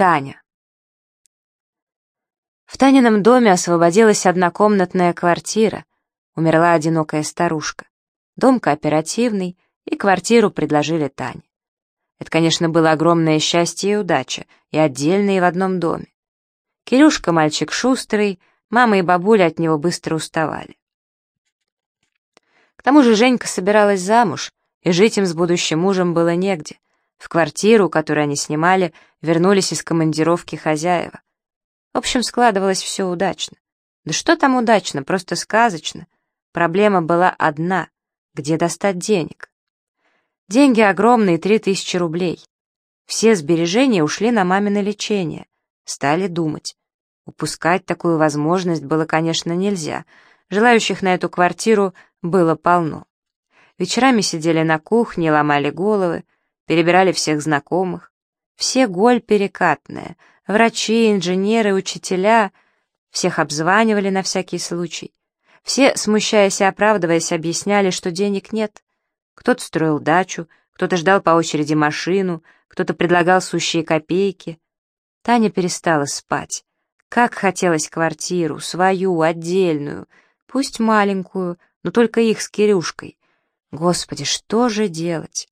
Таня. В Танином доме освободилась однокомнатная квартира. Умерла одинокая старушка. Дом кооперативный, и квартиру предложили Тане. Это, конечно, было огромное счастье и удача, и отдельно, и в одном доме. Кирюшка мальчик шустрый, мама и бабуля от него быстро уставали. К тому же Женька собиралась замуж, и жить им с будущим мужем было негде. В квартиру, которую они снимали, вернулись из командировки хозяева. В общем, складывалось все удачно. Да что там удачно, просто сказочно. Проблема была одна — где достать денег? Деньги огромные, три тысячи рублей. Все сбережения ушли на мамино лечение. Стали думать. Упускать такую возможность было, конечно, нельзя. Желающих на эту квартиру было полно. Вечерами сидели на кухне, ломали головы, перебирали всех знакомых. Все голь перекатная, врачи, инженеры, учителя. Всех обзванивали на всякий случай. Все, смущаясь и оправдываясь, объясняли, что денег нет. Кто-то строил дачу, кто-то ждал по очереди машину, кто-то предлагал сущие копейки. Таня перестала спать. Как хотелось квартиру, свою, отдельную, пусть маленькую, но только их с Кирюшкой. Господи, что же делать?